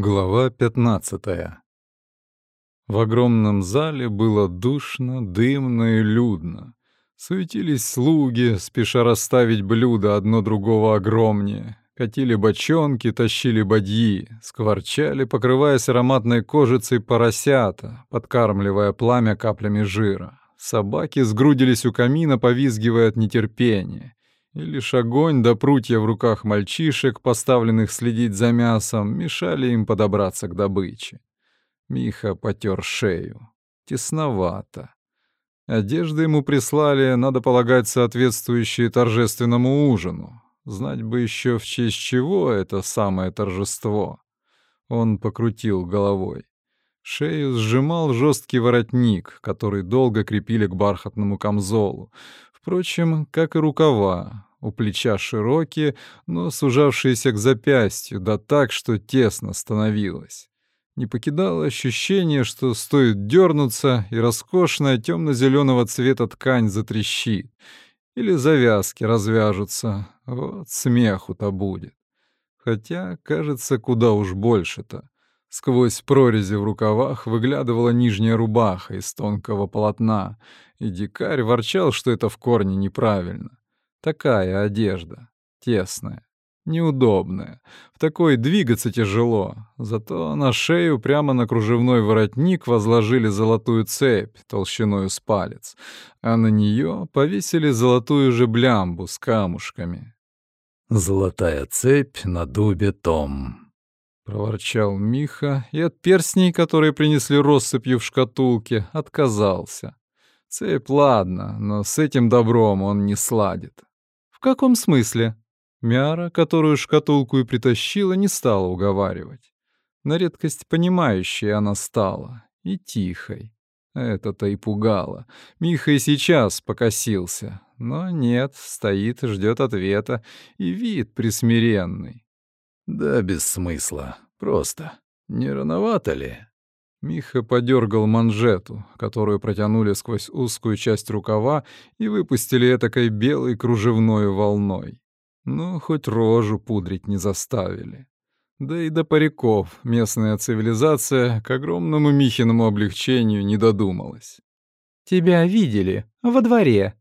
Глава 15 В огромном зале было душно, дымно и людно. Суетились слуги, спеша расставить блюда одно другого огромнее. Катили бочонки, тащили бадьи, скворчали, покрываясь ароматной кожицей поросята, подкармливая пламя каплями жира. Собаки сгрудились у камина, повизгивая от нетерпения. И лишь огонь да прутья в руках мальчишек, поставленных следить за мясом, мешали им подобраться к добыче. Миха потер шею. Тесновато. Одежды ему прислали, надо полагать, соответствующие торжественному ужину. Знать бы еще в честь чего это самое торжество. Он покрутил головой. Шею сжимал жесткий воротник, который долго крепили к бархатному камзолу. Впрочем, как и рукава, у плеча широкие, но сужавшиеся к запястью, да так, что тесно становилось. Не покидало ощущение, что стоит дернуться, и роскошная темно-зеленого цвета ткань затрещит. Или завязки развяжутся. Вот смеху-то будет. Хотя, кажется, куда уж больше-то. Сквозь прорези в рукавах выглядывала нижняя рубаха из тонкого полотна, и дикарь ворчал, что это в корне неправильно. Такая одежда, тесная, неудобная. В такой двигаться тяжело. Зато на шею прямо на кружевной воротник возложили золотую цепь толщиной с палец, а на нее повесили золотую же блямбу с камушками. «Золотая цепь на дубе том», — проворчал Миха, и от перстней, которые принесли россыпью в шкатулке, отказался. Цепь ладно, но с этим добром он не сладит. «В каком смысле?» Мяра, которую шкатулку и притащила, не стала уговаривать. На редкость понимающей она стала и тихой. Это-то и пугало. Миха и сейчас покосился. Но нет, стоит, ждет ответа, и вид присмиренный. «Да без смысла. Просто. Не рановато ли?» Миха подергал манжету, которую протянули сквозь узкую часть рукава и выпустили этакой белой кружевной волной. Ну, хоть рожу пудрить не заставили. Да и до париков местная цивилизация к огромному Михиному облегчению не додумалась. «Тебя видели. Во дворе».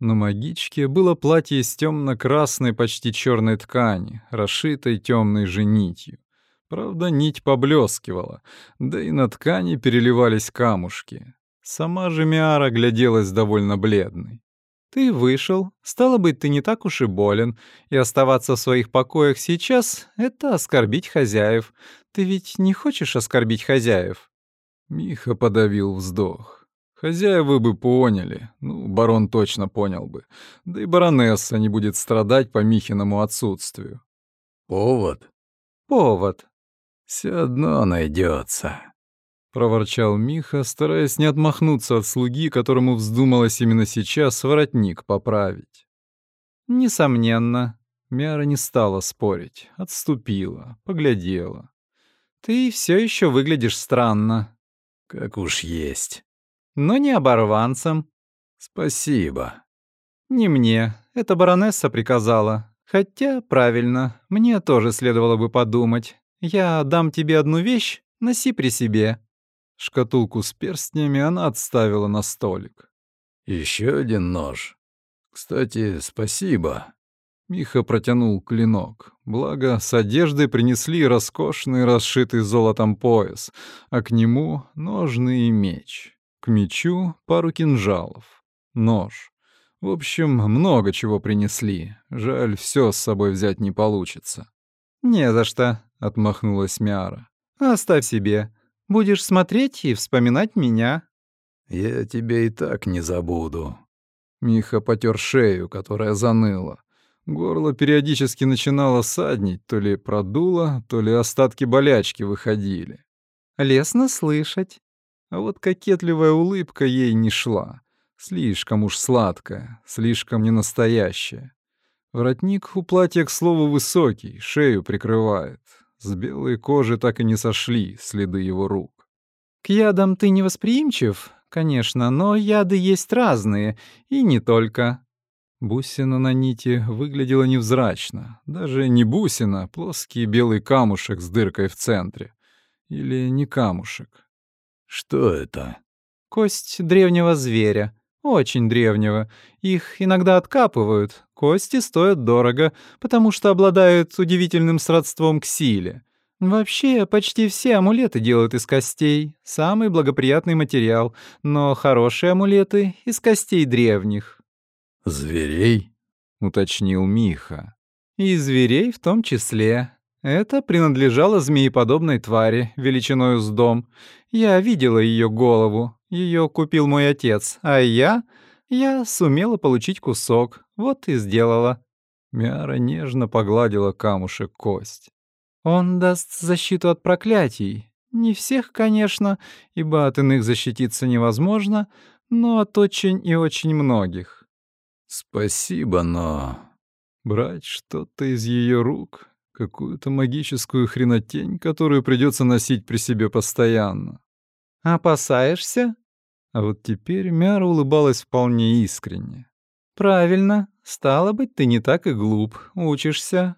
На магичке было платье из темно-красной, почти черной ткани, расшитой темной же нитью. Правда, нить поблескивала, да и на ткани переливались камушки. Сама же Миара гляделась довольно бледной. «Ты вышел, стало быть, ты не так уж и болен, и оставаться в своих покоях сейчас — это оскорбить хозяев. Ты ведь не хочешь оскорбить хозяев?» Миха подавил вздох. Хозяева бы поняли, ну, барон точно понял бы. Да и баронесса не будет страдать по Михиному отсутствию. «Повод?» «Повод», все одно найдется, проворчал Миха, стараясь не отмахнуться от слуги, которому вздумалось именно сейчас воротник поправить. Несомненно, Мяра не стала спорить, отступила, поглядела. Ты все еще выглядишь странно. Как уж есть. Но не оборванцем. Спасибо. Не мне, это баронесса приказала. Хотя, правильно, мне тоже следовало бы подумать. «Я дам тебе одну вещь, носи при себе». Шкатулку с перстнями она отставила на столик. Еще один нож. Кстати, спасибо». Миха протянул клинок. Благо, с одеждой принесли роскошный, расшитый золотом пояс, а к нему — ножны и меч. К мечу — пару кинжалов. Нож. В общем, много чего принесли. Жаль, все с собой взять не получится. «Не за что», — отмахнулась Мяра. «Оставь себе. Будешь смотреть и вспоминать меня». «Я тебя и так не забуду». Миха потер шею, которая заныла. Горло периодически начинало саднить, то ли продуло, то ли остатки болячки выходили. «Лестно слышать». А вот кокетливая улыбка ей не шла. Слишком уж сладкая, слишком ненастоящая. Воротник у платья, к слову, высокий, шею прикрывает. С белой кожи так и не сошли следы его рук. «К ядам ты не восприимчив, конечно, но яды есть разные, и не только». Бусина на нити выглядела невзрачно. Даже не бусина, а плоский белый камушек с дыркой в центре. Или не камушек. Что это? Кость древнего зверя. Очень древнего. Их иногда откапывают. Кости стоят дорого, потому что обладают удивительным сродством к силе. Вообще, почти все амулеты делают из костей. Самый благоприятный материал. Но хорошие амулеты — из костей древних. «Зверей?» — уточнил Миха. «И зверей в том числе. Это принадлежало змееподобной твари, величиной с дом. Я видела ее голову. Ее купил мой отец, а я... Я сумела получить кусок. Вот и сделала». Мяра нежно погладила камушек кость. «Он даст защиту от проклятий. Не всех, конечно, ибо от иных защититься невозможно, но от очень и очень многих. «Спасибо, но...» Брать что-то из ее рук, какую-то магическую хренотень, которую придется носить при себе постоянно. «Опасаешься?» А вот теперь Мяра улыбалась вполне искренне. «Правильно. Стало быть, ты не так и глуп. Учишься.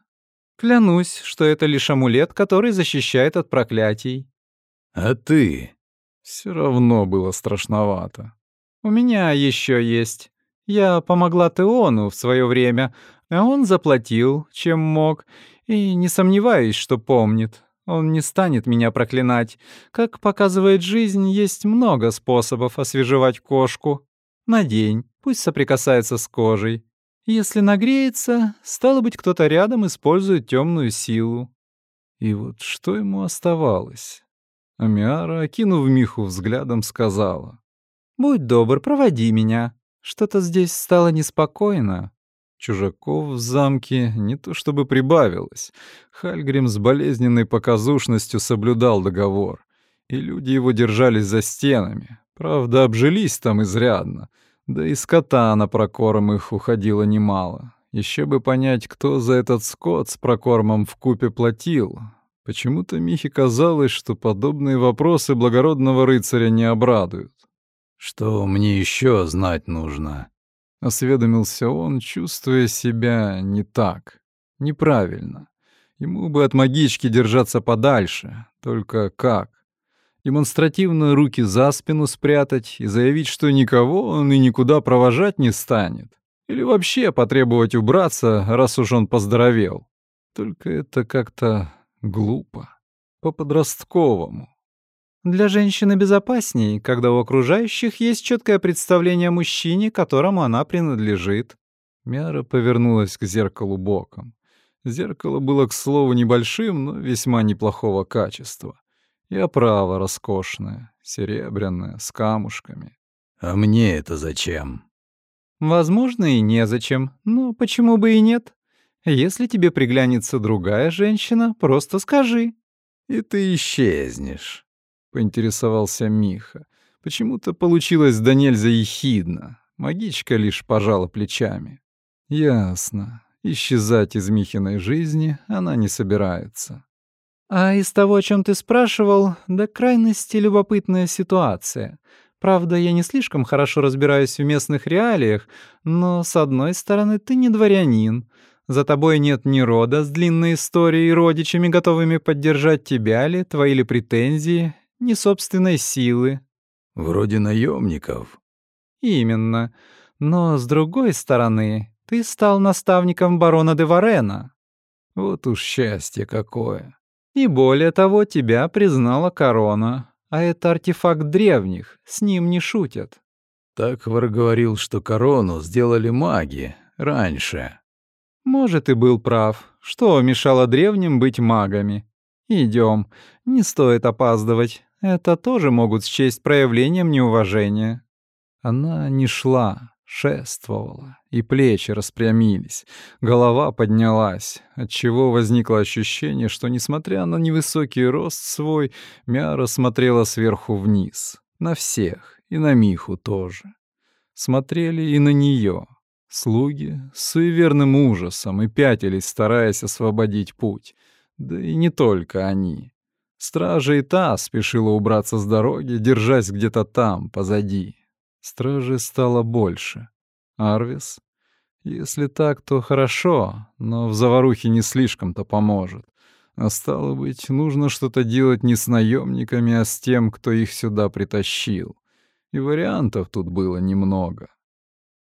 Клянусь, что это лишь амулет, который защищает от проклятий». «А ты?» Все равно было страшновато. «У меня еще есть. Я помогла Теону в свое время, а он заплатил, чем мог, и не сомневаюсь, что помнит. Он не станет меня проклинать. Как показывает жизнь, есть много способов освежевать кошку. Надень, пусть соприкасается с кожей. Если нагреется, стало быть, кто-то рядом использует темную силу. И вот что ему оставалось? Амиара, окинув Миху взглядом, сказала. «Будь добр, проводи меня. Что-то здесь стало неспокойно. Чужаков в замке не то чтобы прибавилось. Хальгрим с болезненной показушностью соблюдал договор, и люди его держались за стенами. Правда, обжились там изрядно. Да и скота на прокорм их уходило немало. Еще бы понять, кто за этот скот с прокормом в купе платил. Почему-то Михе казалось, что подобные вопросы благородного рыцаря не обрадуют. «Что мне еще знать нужно?» — осведомился он, чувствуя себя не так, неправильно. Ему бы от магички держаться подальше, только как? Демонстративно руки за спину спрятать и заявить, что никого он и никуда провожать не станет. Или вообще потребовать убраться, раз уж он поздоровел. Только это как-то глупо. По-подростковому. Для женщины безопасней, когда у окружающих есть четкое представление о мужчине, которому она принадлежит. Мяра повернулась к зеркалу боком. Зеркало было, к слову, небольшим, но весьма неплохого качества. И оправа роскошная, серебряная, с камушками. «А мне это зачем?» «Возможно, и незачем, но почему бы и нет? Если тебе приглянется другая женщина, просто скажи». «И ты исчезнешь». — поинтересовался Миха. Почему-то получилось да нельзя ехидно. Магичка лишь пожала плечами. «Ясно. Исчезать из Михиной жизни она не собирается». «А из того, о чем ты спрашивал, до крайности любопытная ситуация. Правда, я не слишком хорошо разбираюсь в местных реалиях, но, с одной стороны, ты не дворянин. За тобой нет ни рода с длинной историей и родичами, готовыми поддержать тебя ли, твои ли претензии, ни собственной силы. Вроде наемников. Именно. Но, с другой стороны, ты стал наставником барона де Варена. Вот уж счастье какое. И более того, тебя признала корона. А это артефакт древних, с ним не шутят. Таквар говорил, что корону сделали маги раньше. Может, и был прав. Что мешало древним быть магами? Идем, не стоит опаздывать. Это тоже могут счесть проявлением неуважения. Она не шла, шествовала, и плечи распрямились, голова поднялась, отчего возникло ощущение, что, несмотря на невысокий рост свой, Мяра смотрела сверху вниз, на всех, и на Миху тоже. Смотрели и на нее. Слуги с суеверным ужасом и пятились, стараясь освободить путь. Да и не только они. Стража и та спешила убраться с дороги, держась где-то там, позади. Стражи стало больше. Арвис? Если так, то хорошо, но в заварухе не слишком-то поможет. А стало быть, нужно что-то делать не с наемниками, а с тем, кто их сюда притащил. И вариантов тут было немного.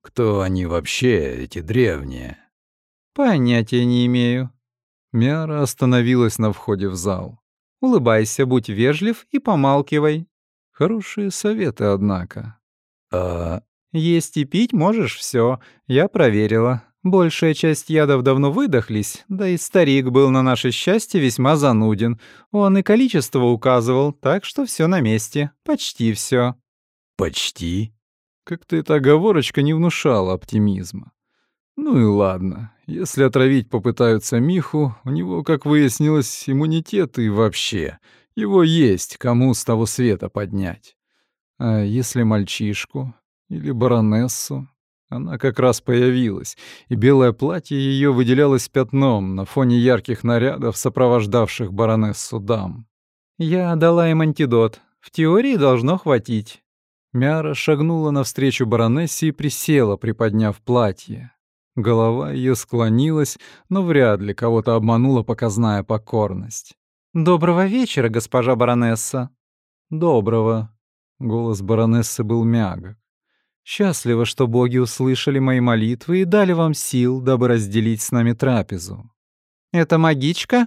Кто они вообще, эти древние? Понятия не имею. Мяра остановилась на входе в зал. Улыбайся, будь вежлив и помалкивай. Хорошие советы, однако. А есть и пить можешь все. Я проверила. Большая часть ядов давно выдохлись, да и старик был на наше счастье весьма зануден. Он и количество указывал, так что все на месте. Почти все. Почти? Как-то эта оговорочка не внушала оптимизма. Ну и ладно. Если отравить попытаются Миху, у него, как выяснилось, иммунитет и вообще. Его есть кому с того света поднять. А если мальчишку или баронессу? Она как раз появилась, и белое платье ее выделялось пятном на фоне ярких нарядов, сопровождавших баронессу дам. «Я дала им антидот. В теории должно хватить». Мяра шагнула навстречу баронессе и присела, приподняв платье. Голова ее склонилась, но вряд ли кого-то обманула показная покорность. «Доброго вечера, госпожа баронесса». «Доброго». Голос баронессы был мягок. Счастливо, что боги услышали мои молитвы и дали вам сил, дабы разделить с нами трапезу. Это магичка?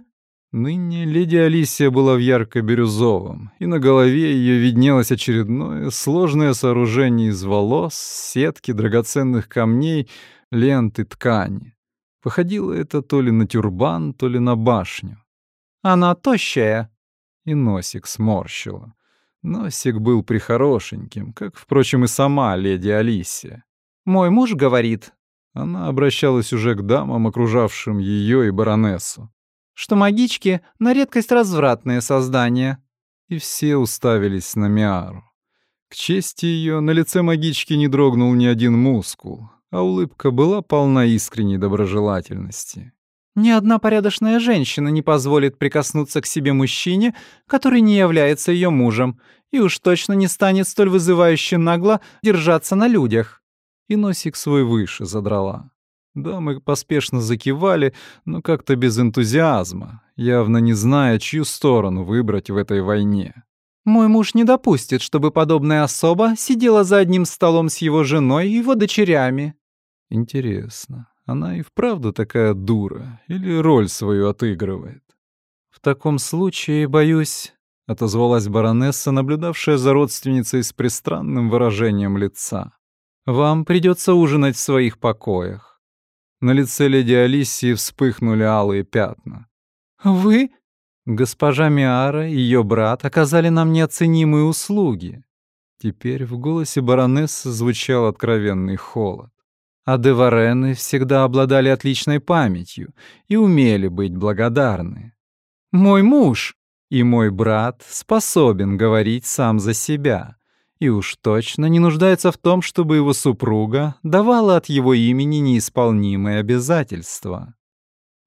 Ныне леди Алисия была в ярко-бирюзовом, и на голове ее виднелось очередное сложное сооружение из волос, сетки, драгоценных камней, ленты, ткани. Походило это то ли на тюрбан, то ли на башню. Она тощая. И носик сморщила. Носик был прихорошеньким, как, впрочем, и сама леди Алисия. «Мой муж говорит...» Она обращалась уже к дамам, окружавшим ее и баронессу. «Что магички — на редкость развратные создания». И все уставились на Миару. К чести ее, на лице магички не дрогнул ни один мускул, а улыбка была полна искренней доброжелательности. Ни одна порядочная женщина не позволит прикоснуться к себе мужчине, который не является ее мужем, и уж точно не станет столь вызывающе нагло держаться на людях. И носик свой выше задрала. Дамы поспешно закивали, но как-то без энтузиазма, явно не зная, чью сторону выбрать в этой войне. «Мой муж не допустит, чтобы подобная особа сидела за одним столом с его женой и его дочерями». «Интересно, она и вправду такая дура или роль свою отыгрывает? В таком случае, боюсь, — отозвалась баронесса, наблюдавшая за родственницей с пристранным выражением лица. «Вам придется ужинать в своих покоях». На лице леди Алисии вспыхнули алые пятна. «Вы?» Госпожа Миара и ее брат оказали нам неоценимые услуги. Теперь в голосе баронессы звучал откровенный холод. А деварены всегда обладали отличной памятью и умели быть благодарны. Мой муж и мой брат способен говорить сам за себя и уж точно не нуждается в том, чтобы его супруга давала от его имени неисполнимые обязательства.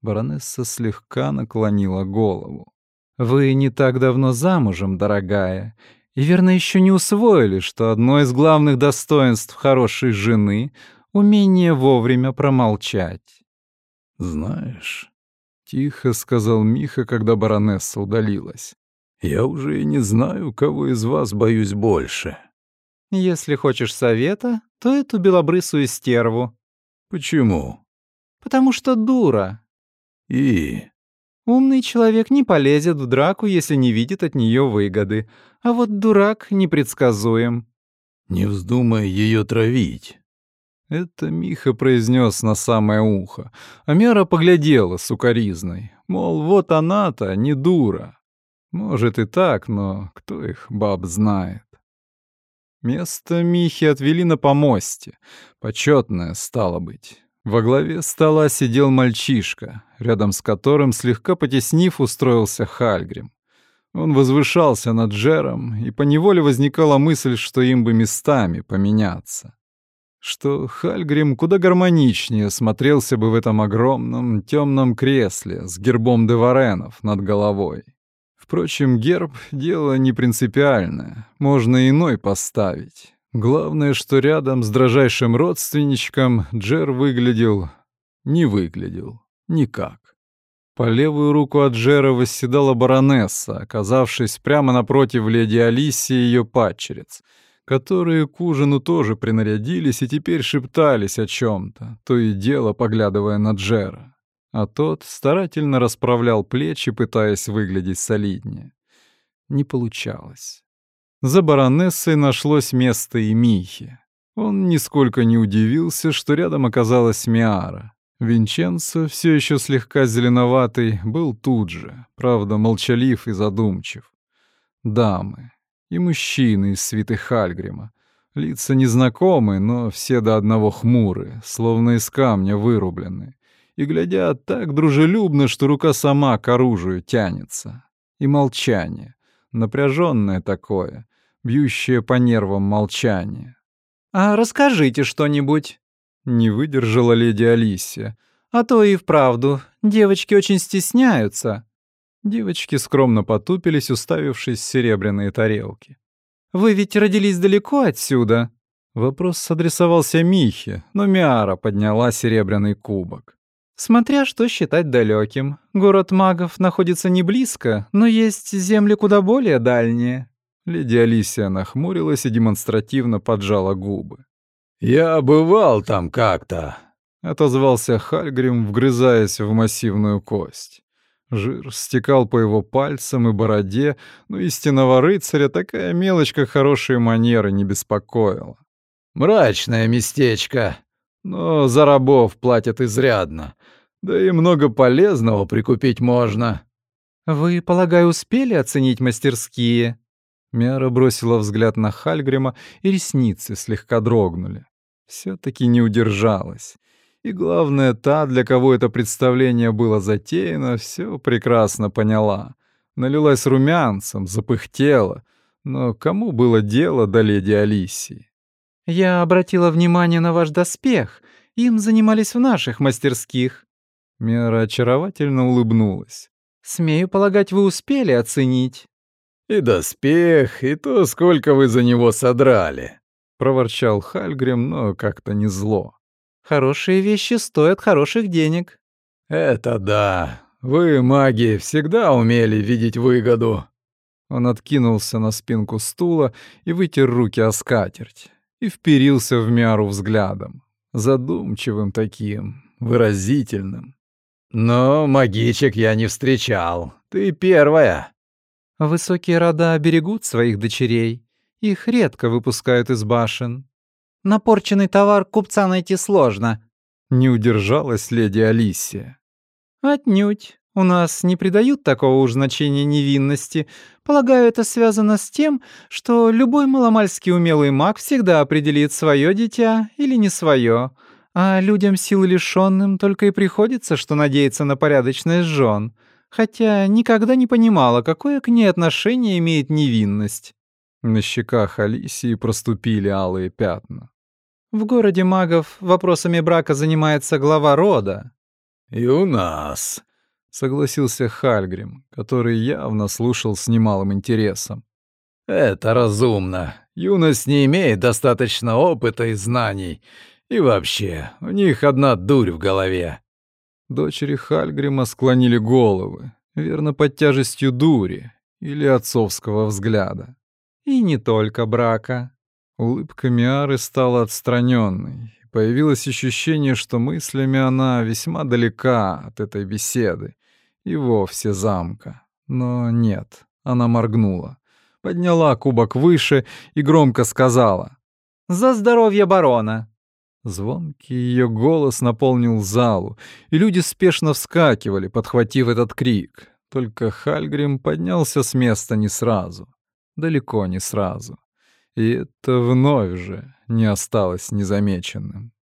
Баронесса слегка наклонила голову. «Вы не так давно замужем, дорогая, и, верно, еще не усвоили, что одно из главных достоинств хорошей жены умение вовремя промолчать. «Знаешь», — тихо сказал Миха, когда баронесса удалилась, «я уже и не знаю, кого из вас боюсь больше». «Если хочешь совета, то эту белобрысую стерву». «Почему?» «Потому что дура». «И?» Умный человек не полезет в драку, если не видит от нее выгоды, а вот дурак непредсказуем. Не вздумай ее травить. Это Миха произнес на самое ухо, а Мера поглядела сукоризной, мол, вот она-то не дура. Может и так, но кто их, баб, знает. Место Михи отвели на помосте. Почетное, стало быть. Во главе стола сидел мальчишка, рядом с которым, слегка потеснив, устроился Хальгрим. Он возвышался над Джером, и поневоле возникала мысль, что им бы местами поменяться что Хальгрим куда гармоничнее смотрелся бы в этом огромном темном кресле с гербом Деваренов над головой. Впрочем, герб — дело не принципиальное, можно иной поставить. Главное, что рядом с дрожайшим родственничком Джер выглядел... не выглядел. Никак. По левую руку от Джера восседала баронесса, оказавшись прямо напротив леди Алисии и ее падчериц, которые к ужину тоже принарядились и теперь шептались о чем то то и дело поглядывая на Джера. А тот старательно расправлял плечи, пытаясь выглядеть солиднее. Не получалось. За баронессой нашлось место и Михи. Он нисколько не удивился, что рядом оказалась Миара. Винченцо, все еще слегка зеленоватый, был тут же, правда, молчалив и задумчив. Дамы и мужчины из свиты Хальгрима. Лица незнакомые, но все до одного хмурые, словно из камня вырублены. И глядят так дружелюбно, что рука сама к оружию тянется. И молчание, напряженное такое, бьющее по нервам молчание. «А расскажите что-нибудь», — не выдержала леди Алисия. «А то и вправду, девочки очень стесняются». Девочки скромно потупились, уставившись в серебряные тарелки. «Вы ведь родились далеко отсюда?» Вопрос адресовался Михе, но Миара подняла серебряный кубок. «Смотря что считать далеким. Город магов находится не близко, но есть земли куда более дальние. Леди Алисия нахмурилась и демонстративно поджала губы. «Я бывал там как-то», — отозвался Хальгрим, вгрызаясь в массивную кость. Жир стекал по его пальцам и бороде, но истинного рыцаря такая мелочь, как хорошие манеры, не беспокоила. «Мрачное местечко, но за рабов платят изрядно, да и много полезного прикупить можно». «Вы, полагаю, успели оценить мастерские?» Мяра бросила взгляд на Хальгрима, и ресницы слегка дрогнули. все таки не удержалась. И главное, та, для кого это представление было затеяно, все прекрасно поняла. Налилась румянцем, запыхтела. Но кому было дело до леди Алисии? «Я обратила внимание на ваш доспех. Им занимались в наших мастерских». Мера очаровательно улыбнулась. «Смею полагать, вы успели оценить». «И доспех, и то, сколько вы за него содрали», — проворчал Хальгрим, но как-то не зло. «Хорошие вещи стоят хороших денег». «Это да. Вы, маги, всегда умели видеть выгоду». Он откинулся на спинку стула и вытер руки о скатерть. И вперился в Мяру взглядом. Задумчивым таким, выразительным. «Но магичек я не встречал. Ты первая». Высокие рода берегут своих дочерей. Их редко выпускают из башен. Напорченный товар купца найти сложно. Не удержалась леди Алисия. Отнюдь. У нас не придают такого уж значения невинности. Полагаю, это связано с тем, что любой маломальски умелый маг всегда определит свое дитя или не свое, а людям сил лишенным только и приходится, что надеяться на порядочность жен хотя никогда не понимала, какое к ней отношение имеет невинность. На щеках Алисии проступили алые пятна. В городе магов вопросами брака занимается глава рода. «И у нас», — согласился Хальгрим, который явно слушал с немалым интересом. «Это разумно. Юность не имеет достаточно опыта и знаний. И вообще, у них одна дурь в голове. Дочери Хальгрима склонили головы, верно, под тяжестью дури или отцовского взгляда. И не только брака. Улыбка Миары стала отстраненной. Появилось ощущение, что мыслями она весьма далека от этой беседы и вовсе замка. Но нет, она моргнула, подняла кубок выше и громко сказала «За здоровье барона!» Звонкий ее голос наполнил залу, и люди спешно вскакивали, подхватив этот крик. Только Хальгрим поднялся с места не сразу. Далеко не сразу. И это вновь же не осталось незамеченным.